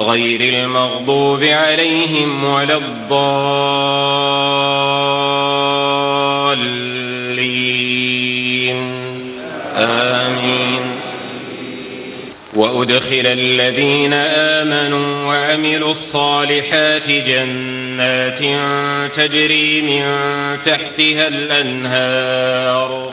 غير المغضوب عليهم ولا الضالين. آمين. وأدخل الذين آمنوا وعملوا الصالحات جنات تجري من تحتها الأنهار.